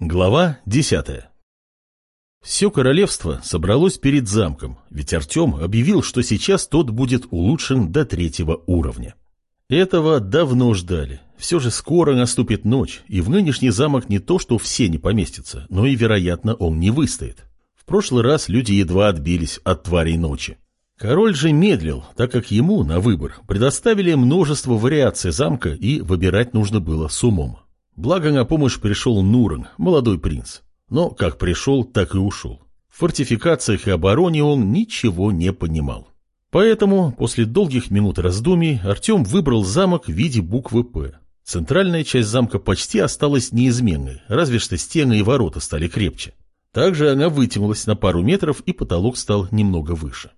Глава десятая Все королевство собралось перед замком, ведь Артем объявил, что сейчас тот будет улучшен до третьего уровня. Этого давно ждали. Все же скоро наступит ночь, и в нынешний замок не то, что все не поместятся, но и, вероятно, он не выстоит. В прошлый раз люди едва отбились от тварей ночи. Король же медлил, так как ему на выбор предоставили множество вариаций замка и выбирать нужно было с умом. Благо на помощь пришел Нуран, молодой принц. Но как пришел, так и ушел. В фортификациях и обороне он ничего не понимал. Поэтому после долгих минут раздумий Артем выбрал замок в виде буквы «П». Центральная часть замка почти осталась неизменной, разве что стены и ворота стали крепче. Также она вытянулась на пару метров и потолок стал немного выше.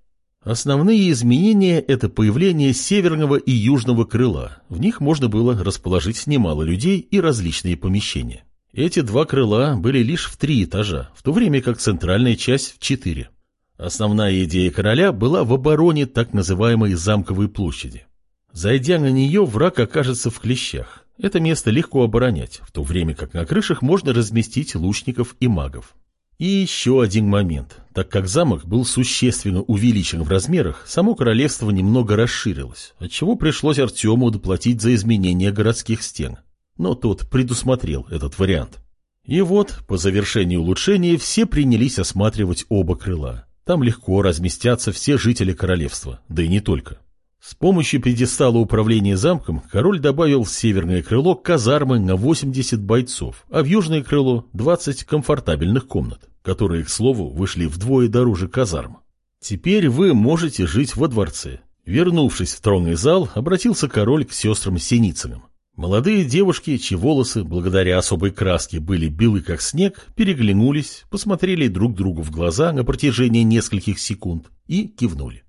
Основные изменения – это появление северного и южного крыла. В них можно было расположить немало людей и различные помещения. Эти два крыла были лишь в три этажа, в то время как центральная часть в четыре. Основная идея короля была в обороне так называемой замковой площади. Зайдя на нее, враг окажется в клещах. Это место легко оборонять, в то время как на крышах можно разместить лучников и магов. И еще один момент. Так как замок был существенно увеличен в размерах, само королевство немного расширилось, отчего пришлось Артему доплатить за изменение городских стен. Но тот предусмотрел этот вариант. И вот, по завершении улучшения, все принялись осматривать оба крыла. Там легко разместятся все жители королевства, да и не только. С помощью пьедестала управления замком король добавил в северное крыло казармы на 80 бойцов, а в южное крыло 20 комфортабельных комнат, которые, к слову, вышли вдвое дороже казарм. Теперь вы можете жить во дворце. Вернувшись в тронный зал, обратился король к сестрам Синицыным. Молодые девушки, чьи волосы, благодаря особой краске, были белы как снег, переглянулись, посмотрели друг другу в глаза на протяжении нескольких секунд и кивнули.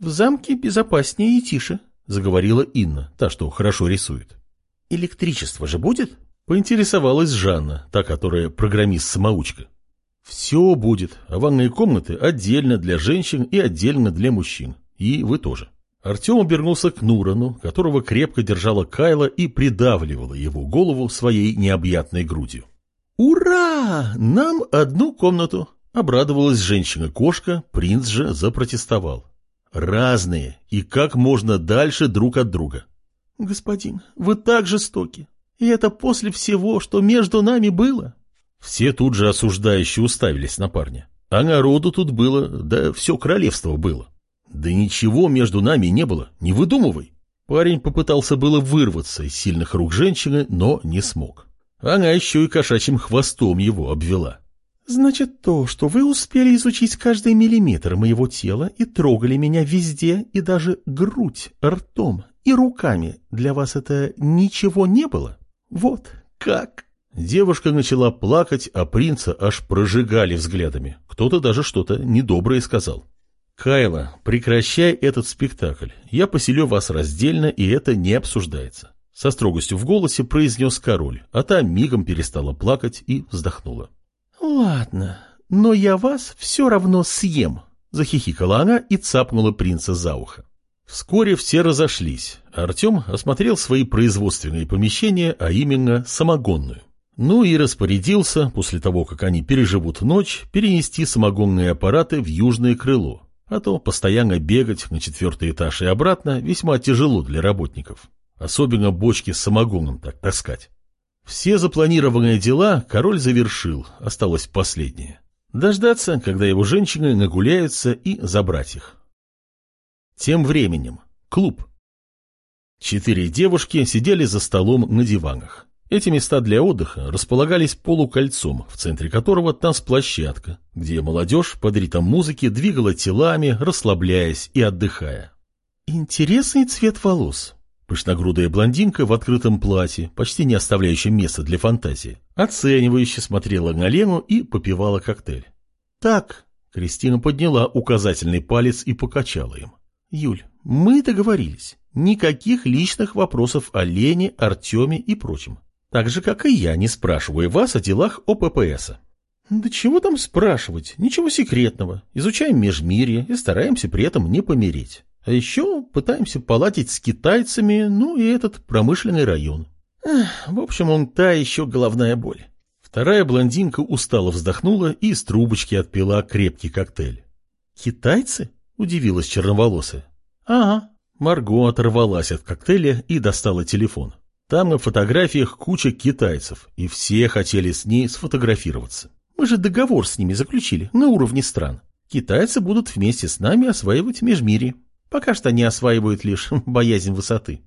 «В замке безопаснее и тише», — заговорила Инна, та, что хорошо рисует. «Электричество же будет?» — поинтересовалась Жанна, та, которая программист-самоучка. «Все будет, а ванные комнаты отдельно для женщин и отдельно для мужчин. И вы тоже». Артем обернулся к Нурану, которого крепко держала Кайла и придавливала его голову своей необъятной грудью. «Ура! Нам одну комнату!» — обрадовалась женщина-кошка, принц же запротестовал разные и как можно дальше друг от друга. «Господин, вы так жестоки, и это после всего, что между нами было». Все тут же осуждающие уставились на парня. А народу тут было, да все королевство было. Да ничего между нами не было, не выдумывай. Парень попытался было вырваться из сильных рук женщины, но не смог. Она еще и кошачьим хвостом его обвела. Значит, то, что вы успели изучить каждый миллиметр моего тела и трогали меня везде, и даже грудь, ртом и руками, для вас это ничего не было? Вот как? Девушка начала плакать, а принца аж прожигали взглядами. Кто-то даже что-то недоброе сказал. «Кайла, прекращай этот спектакль. Я поселю вас раздельно, и это не обсуждается». Со строгостью в голосе произнес король, а та мигом перестала плакать и вздохнула. «Ладно, но я вас все равно съем», — захихикала она и цапнула принца за ухо. Вскоре все разошлись. Артем осмотрел свои производственные помещения, а именно самогонную. Ну и распорядился, после того, как они переживут ночь, перенести самогонные аппараты в южное крыло, а то постоянно бегать на четвертый этаж и обратно весьма тяжело для работников. Особенно бочки с самогоном так таскать. Все запланированные дела король завершил, осталось последнее. Дождаться, когда его женщины нагуляются, и забрать их. Тем временем. Клуб. Четыре девушки сидели за столом на диванах. Эти места для отдыха располагались полукольцом, в центре которого танцплощадка, где молодежь под ритм музыки двигала телами, расслабляясь и отдыхая. «Интересный цвет волос», Пышногрудая блондинка в открытом платье, почти не оставляющем места для фантазии, оценивающе смотрела на Лену и попивала коктейль. «Так», — Кристина подняла указательный палец и покачала им. «Юль, мы договорились. Никаких личных вопросов о Лене, Артеме и прочем. Так же, как и я не спрашиваю вас о делах ОППСа». «Да чего там спрашивать? Ничего секретного. Изучаем межмирье и стараемся при этом не помереть». А еще пытаемся поладить с китайцами, ну и этот промышленный район. Эх, в общем, он та еще головная боль. Вторая блондинка устало вздохнула и из трубочки отпила крепкий коктейль. «Китайцы?» – удивилась черноволосая. «Ага». Марго оторвалась от коктейля и достала телефон. Там на фотографиях куча китайцев, и все хотели с ней сфотографироваться. Мы же договор с ними заключили на уровне стран. Китайцы будут вместе с нами осваивать межмирье. Пока что они осваивают лишь боязнь высоты.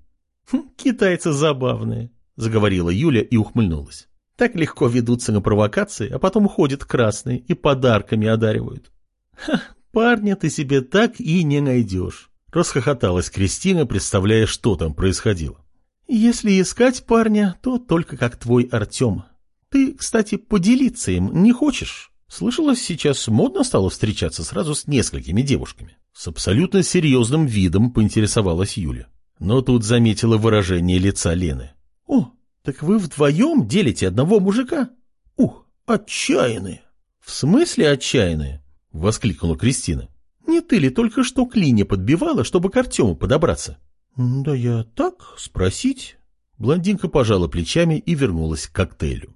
Хм, «Китайцы забавные», — заговорила Юля и ухмыльнулась. «Так легко ведутся на провокации, а потом ходят красные и подарками одаривают». «Ха, парня ты себе так и не найдешь», — расхохоталась Кристина, представляя, что там происходило. «Если искать парня, то только как твой Артем. Ты, кстати, поделиться им не хочешь?» Слышалось, сейчас модно стало встречаться сразу с несколькими девушками. С абсолютно серьезным видом поинтересовалась Юля. Но тут заметила выражение лица Лены. «О, так вы вдвоем делите одного мужика? Ух, отчаянные!» «В смысле отчаянные?» — воскликнула Кристина. «Не ты ли только что клине подбивала, чтобы к Артему подобраться?» «Да я так, спросить». Блондинка пожала плечами и вернулась к коктейлю.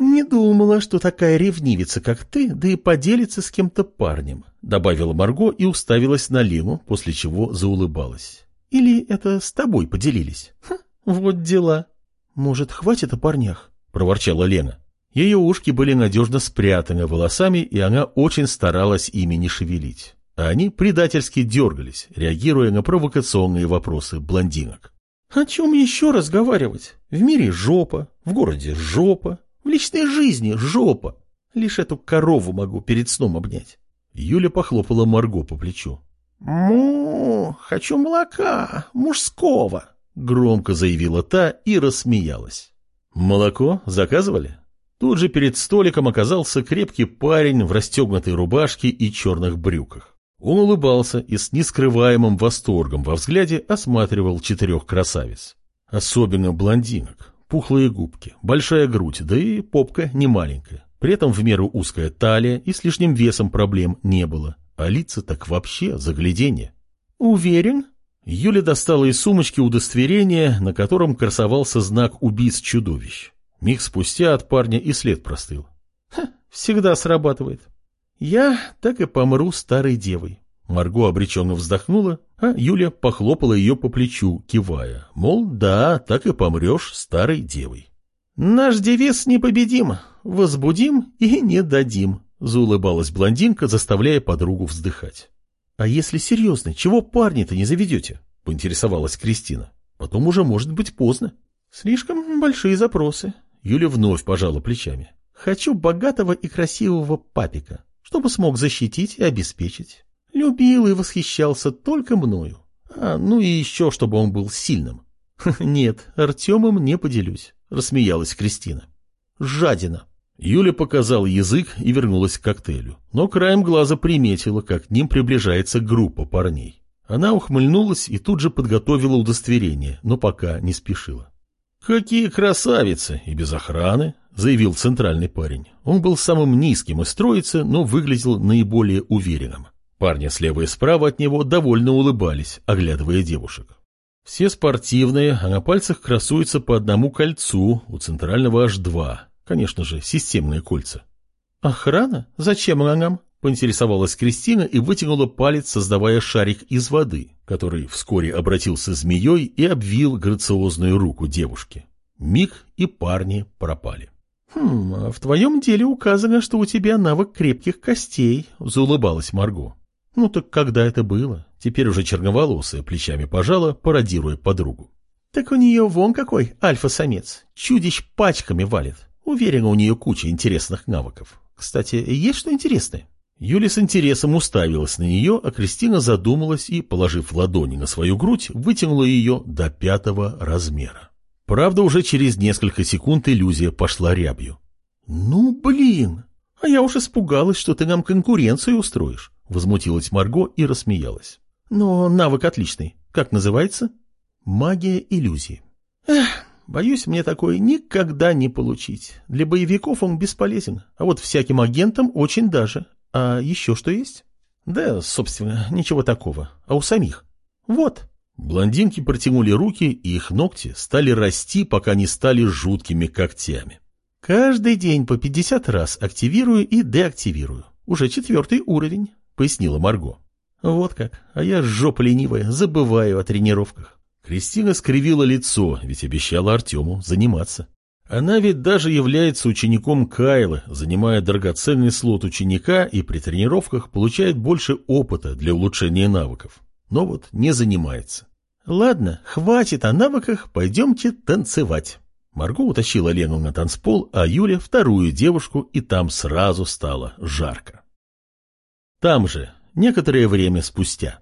«Не думала, что такая ревнивица, как ты, да и поделится с кем-то парнем», добавила Марго и уставилась на Лену, после чего заулыбалась. «Или это с тобой поделились? Ха, вот дела». «Может, хватит о парнях?» — проворчала Лена. Ее ушки были надежно спрятаны волосами, и она очень старалась ими не шевелить. А они предательски дергались, реагируя на провокационные вопросы блондинок. «О чем еще разговаривать? В мире жопа, в городе жопа, в личной жизни жопа. Лишь эту корову могу перед сном обнять. Юля похлопала Марго по плечу. «Му, хочу молока, мужского», — громко заявила та и рассмеялась. «Молоко заказывали?» Тут же перед столиком оказался крепкий парень в расстегнутой рубашке и черных брюках. Он улыбался и с нескрываемым восторгом во взгляде осматривал четырех красавиц. Особенно блондинок. Пухлые губки, большая грудь, да и попка не маленькая. При этом в меру узкая талия и с лишним весом проблем не было. А лица так вообще загляденье. «Уверен?» Юля достала из сумочки удостоверение, на котором красовался знак убийц-чудовищ. Миг спустя от парня и след простыл. Ха, всегда срабатывает. Я так и помру старой девой. Марго обреченно вздохнула, а Юля похлопала ее по плечу, кивая, мол, да, так и помрешь старой девой. «Наш девиз непобедим, возбудим и не дадим», — заулыбалась блондинка, заставляя подругу вздыхать. «А если серьезно, чего парня-то не заведете?» — поинтересовалась Кристина. «Потом уже может быть поздно». «Слишком большие запросы». Юля вновь пожала плечами. «Хочу богатого и красивого папика, чтобы смог защитить и обеспечить. Любил и восхищался только мною. А, ну и еще, чтобы он был сильным. Нет, Артемом не поделюсь, рассмеялась Кристина. Жадина. Юля показал язык и вернулась к коктейлю, но краем глаза приметила, как к ним приближается группа парней. Она ухмыльнулась и тут же подготовила удостоверение, но пока не спешила. «Какие красавицы! И без охраны!» — заявил центральный парень. Он был самым низким из троицы, но выглядел наиболее уверенным. Парни слева и справа от него довольно улыбались, оглядывая девушек. Все спортивные, а на пальцах красуется по одному кольцу, у центрального аж два. Конечно же, системные кольца. «Охрана? Зачем она нам?» — поинтересовалась Кристина и вытянула палец, создавая шарик из воды, который вскоре обратился змеей и обвил грациозную руку девушки. Миг и парни пропали. «Хм, а в твоем деле указано, что у тебя навык крепких костей», — заулыбалась Марго. Ну так когда это было? Теперь уже черноволосая плечами пожала, пародируя подругу. Так у нее вон какой альфа-самец. Чудищ пачками валит. Уверена, у нее куча интересных навыков. Кстати, есть что интересное? Юля с интересом уставилась на нее, а Кристина задумалась и, положив ладони на свою грудь, вытянула ее до пятого размера. Правда, уже через несколько секунд иллюзия пошла рябью. «Ну, блин! А я уж испугалась, что ты нам конкуренцию устроишь. Возмутилась Марго и рассмеялась. Но навык отличный. Как называется? Магия иллюзии. Эх, боюсь, мне такое никогда не получить. Для боевиков он бесполезен, а вот всяким агентам очень даже. А еще что есть? Да, собственно, ничего такого. А у самих? Вот. Блондинки протянули руки, и их ногти стали расти, пока не стали жуткими когтями. Каждый день по 50 раз активирую и деактивирую. Уже четвертый уровень, пояснила Марго. Вот как, а я жопа ленивая, забываю о тренировках. Кристина скривила лицо, ведь обещала Артему заниматься. Она ведь даже является учеником Кайлы, занимая драгоценный слот ученика и при тренировках получает больше опыта для улучшения навыков. Но вот не занимается. Ладно, хватит о навыках, пойдемте танцевать. Марго утащила Лену на танцпол, а Юля вторую девушку, и там сразу стало жарко. Там же, некоторое время спустя.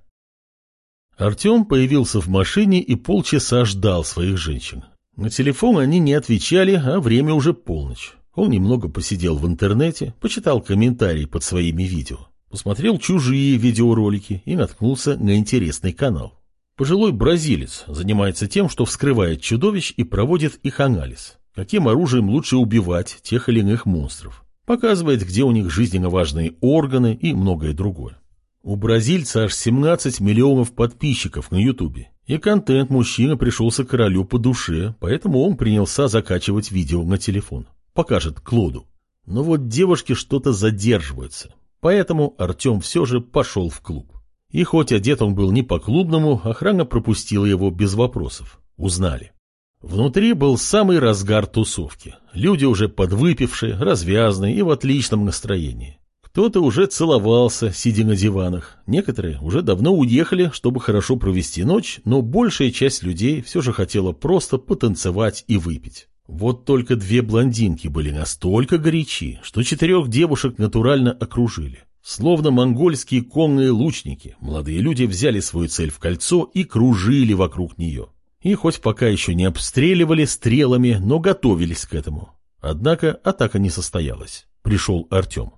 Артем появился в машине и полчаса ждал своих женщин. На телефон они не отвечали, а время уже полночь. Он немного посидел в интернете, почитал комментарии под своими видео, посмотрел чужие видеоролики и наткнулся на интересный канал. Пожилой бразилец занимается тем, что вскрывает чудовищ и проводит их анализ. Каким оружием лучше убивать тех или иных монстров. Показывает, где у них жизненно важные органы и многое другое. У бразильца аж 17 миллионов подписчиков на ютубе. И контент мужчины пришелся королю по душе, поэтому он принялся закачивать видео на телефон. Покажет Клоду. Но вот девушки что-то задерживаются. Поэтому Артем все же пошел в клуб. И хоть одет он был не по-клубному, охрана пропустила его без вопросов. Узнали. Внутри был самый разгар тусовки. Люди уже подвыпившие, развязные и в отличном настроении. Кто-то уже целовался, сидя на диванах. Некоторые уже давно уехали, чтобы хорошо провести ночь, но большая часть людей все же хотела просто потанцевать и выпить. Вот только две блондинки были настолько горячи, что четырех девушек натурально окружили. Словно монгольские конные лучники, молодые люди взяли свою цель в кольцо и кружили вокруг нее. И хоть пока еще не обстреливали стрелами, но готовились к этому. Однако атака не состоялась. Пришел Артем.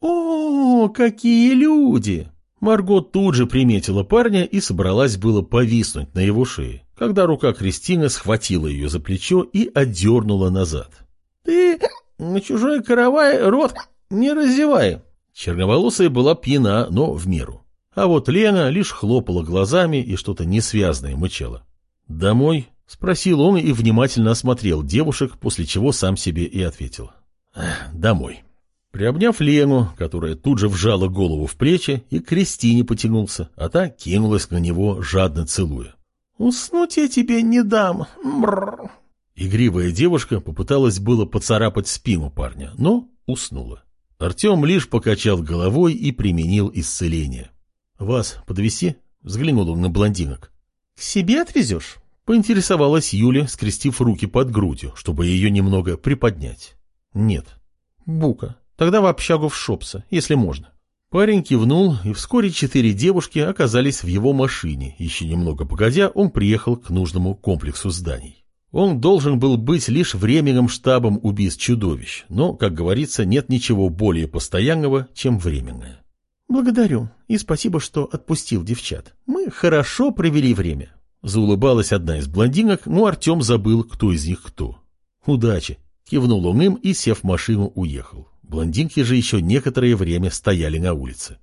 «О, какие люди!» Марго тут же приметила парня и собралась было повиснуть на его шее, когда рука Кристины схватила ее за плечо и отдернула назад. «Ты на чужой каравай рот не разевай!» Черноволосая была пьяна, но в меру. А вот Лена лишь хлопала глазами и что-то несвязное мычала. «Домой?» — спросил он и внимательно осмотрел девушек, после чего сам себе и ответил. «Домой». Приобняв Лену, которая тут же вжала голову в плечи, и к Кристине потянулся, а та кинулась на него, жадно целуя. «Уснуть я тебе не дам!» Бррр. Игривая девушка попыталась было поцарапать спину парня, но уснула. Артем лишь покачал головой и применил исцеление. «Вас подвести? взглянул он на блондинок. «К себе отвезешь?» — поинтересовалась Юля, скрестив руки под грудью, чтобы ее немного приподнять. «Нет». «Бука, Тогда в общагу в Шопса, если можно. Парень кивнул, и вскоре четыре девушки оказались в его машине. Еще немного погодя, он приехал к нужному комплексу зданий. Он должен был быть лишь временным штабом убийств чудовищ, но, как говорится, нет ничего более постоянного, чем временное. «Благодарю, и спасибо, что отпустил девчат. Мы хорошо провели время». Заулыбалась одна из блондинок, но Артем забыл, кто из них кто. «Удачи!» — кивнул он им и, сев в машину, уехал. Блондинки же еще некоторое время стояли на улице.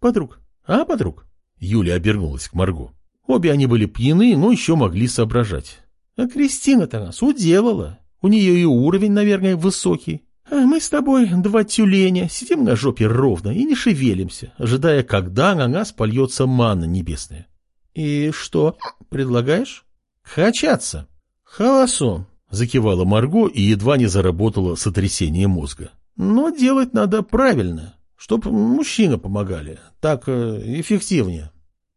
«Подруг, а, подруг?» Юля обернулась к Марго. Обе они были пьяны, но еще могли соображать. «А Кристина-то нас уделала. У нее и уровень, наверное, высокий. А мы с тобой, два тюленя, сидим на жопе ровно и не шевелимся, ожидая, когда на нас польется манна небесная. И что, предлагаешь? Качаться. Холосом, закивала Марго и едва не заработала сотрясение мозга. Но делать надо правильно, чтоб мужчины помогали. Так э, эффективнее.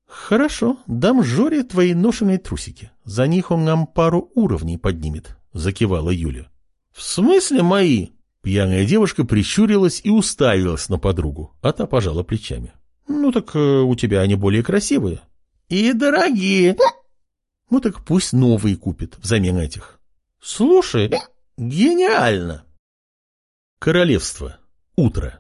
Хорошо, дам Жоре твои ношеные трусики. За них он нам пару уровней поднимет, закивала Юля. В смысле мои? Пьяная девушка прищурилась и уставилась на подругу, а та пожала плечами. Ну так э, у тебя они более красивые. И дорогие. Ну так пусть новые купит взамен этих. Слушай, гениально. Королевство. Утро.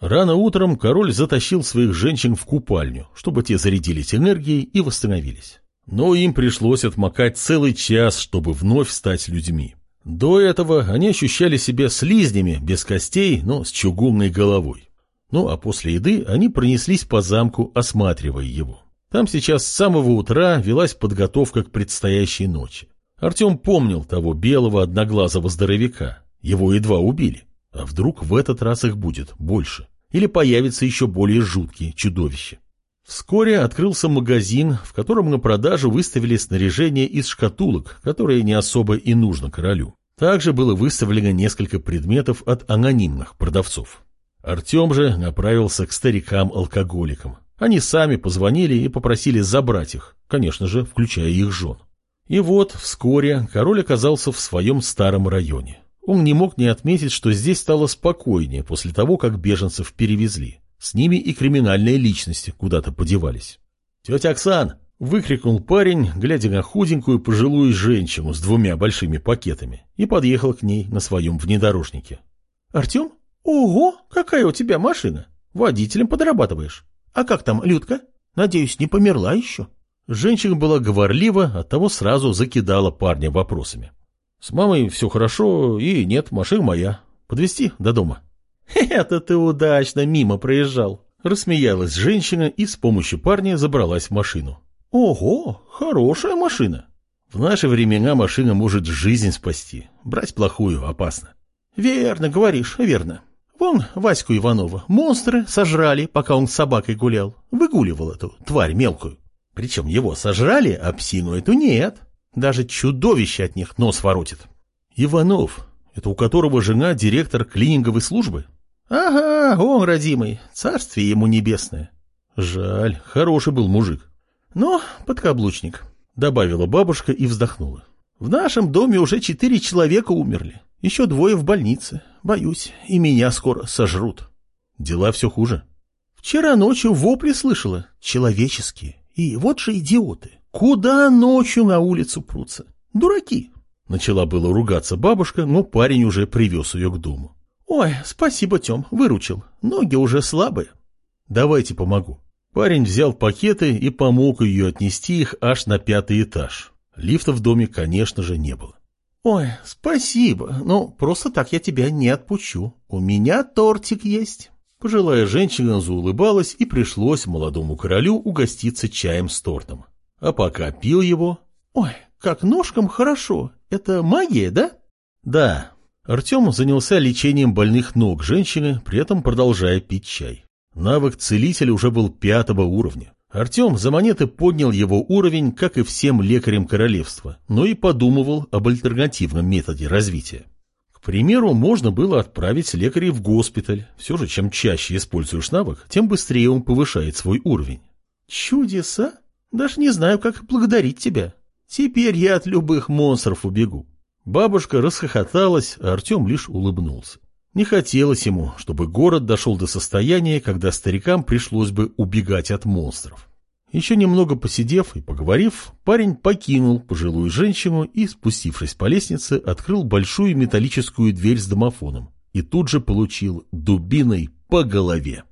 Рано утром король затащил своих женщин в купальню, чтобы те зарядились энергией и восстановились. Но им пришлось отмокать целый час, чтобы вновь стать людьми. До этого они ощущали себя слизнями, без костей, но с чугунной головой. Ну а после еды они пронеслись по замку, осматривая его. Там сейчас с самого утра велась подготовка к предстоящей ночи. Артем помнил того белого одноглазого здоровяка, Его едва убили. А вдруг в этот раз их будет больше? Или появятся еще более жуткие чудовища? Вскоре открылся магазин, в котором на продажу выставили снаряжение из шкатулок, которое не особо и нужно королю. Также было выставлено несколько предметов от анонимных продавцов. Артем же направился к старикам-алкоголикам. Они сами позвонили и попросили забрать их, конечно же, включая их жен. И вот вскоре король оказался в своем старом районе. Он не мог не отметить, что здесь стало спокойнее после того, как беженцев перевезли. С ними и криминальные личности куда-то подевались. «Тетя Оксан!» — выкрикнул парень, глядя на худенькую пожилую женщину с двумя большими пакетами, и подъехал к ней на своем внедорожнике. «Артем? Ого, какая у тебя машина! Водителем подрабатываешь. А как там Людка? Надеюсь, не померла еще?» Женщина была говорлива, оттого сразу закидала парня вопросами. «С мамой все хорошо, и нет, машина моя. Подвезти до дома?» «Это ты удачно мимо проезжал!» Рассмеялась женщина и с помощью парня забралась в машину. «Ого, хорошая машина!» «В наши времена машина может жизнь спасти. Брать плохую опасно». «Верно, говоришь, верно. Вон Ваську Иванова монстры сожрали, пока он с собакой гулял. Выгуливал эту тварь мелкую. Причем его сожрали, а псину эту нет. Даже чудовище от них нос воротит». «Иванов, это у которого жена директор клининговой службы?» Ага, он, родимый, царствие ему небесное. Жаль, хороший был мужик. Но подкаблучник, добавила бабушка и вздохнула. В нашем доме уже четыре человека умерли. Еще двое в больнице. Боюсь, и меня скоро сожрут. Дела все хуже. Вчера ночью вопли слышала. Человеческие. И вот же идиоты. Куда ночью на улицу прутся? Дураки. Начала было ругаться бабушка, но парень уже привез ее к дому. «Ой, спасибо, Тем, выручил. Ноги уже слабые». «Давайте помогу». Парень взял пакеты и помог ее отнести их аж на пятый этаж. Лифта в доме, конечно же, не было. «Ой, спасибо, но просто так я тебя не отпущу. У меня тортик есть». Пожилая женщина заулыбалась, и пришлось молодому королю угоститься чаем с тортом. А пока пил его... «Ой, как ножкам хорошо. Это магия, да?» «Да, Артем занялся лечением больных ног женщины, при этом продолжая пить чай. Навык целителя уже был пятого уровня. Артем за монеты поднял его уровень, как и всем лекарям королевства, но и подумывал об альтернативном методе развития. К примеру, можно было отправить лекарей в госпиталь. Все же, чем чаще используешь навык, тем быстрее он повышает свой уровень. Чудеса? Даже не знаю, как благодарить тебя. Теперь я от любых монстров убегу. Бабушка расхохоталась, а Артем лишь улыбнулся. Не хотелось ему, чтобы город дошел до состояния, когда старикам пришлось бы убегать от монстров. Еще немного посидев и поговорив, парень покинул пожилую женщину и, спустившись по лестнице, открыл большую металлическую дверь с домофоном и тут же получил дубиной по голове.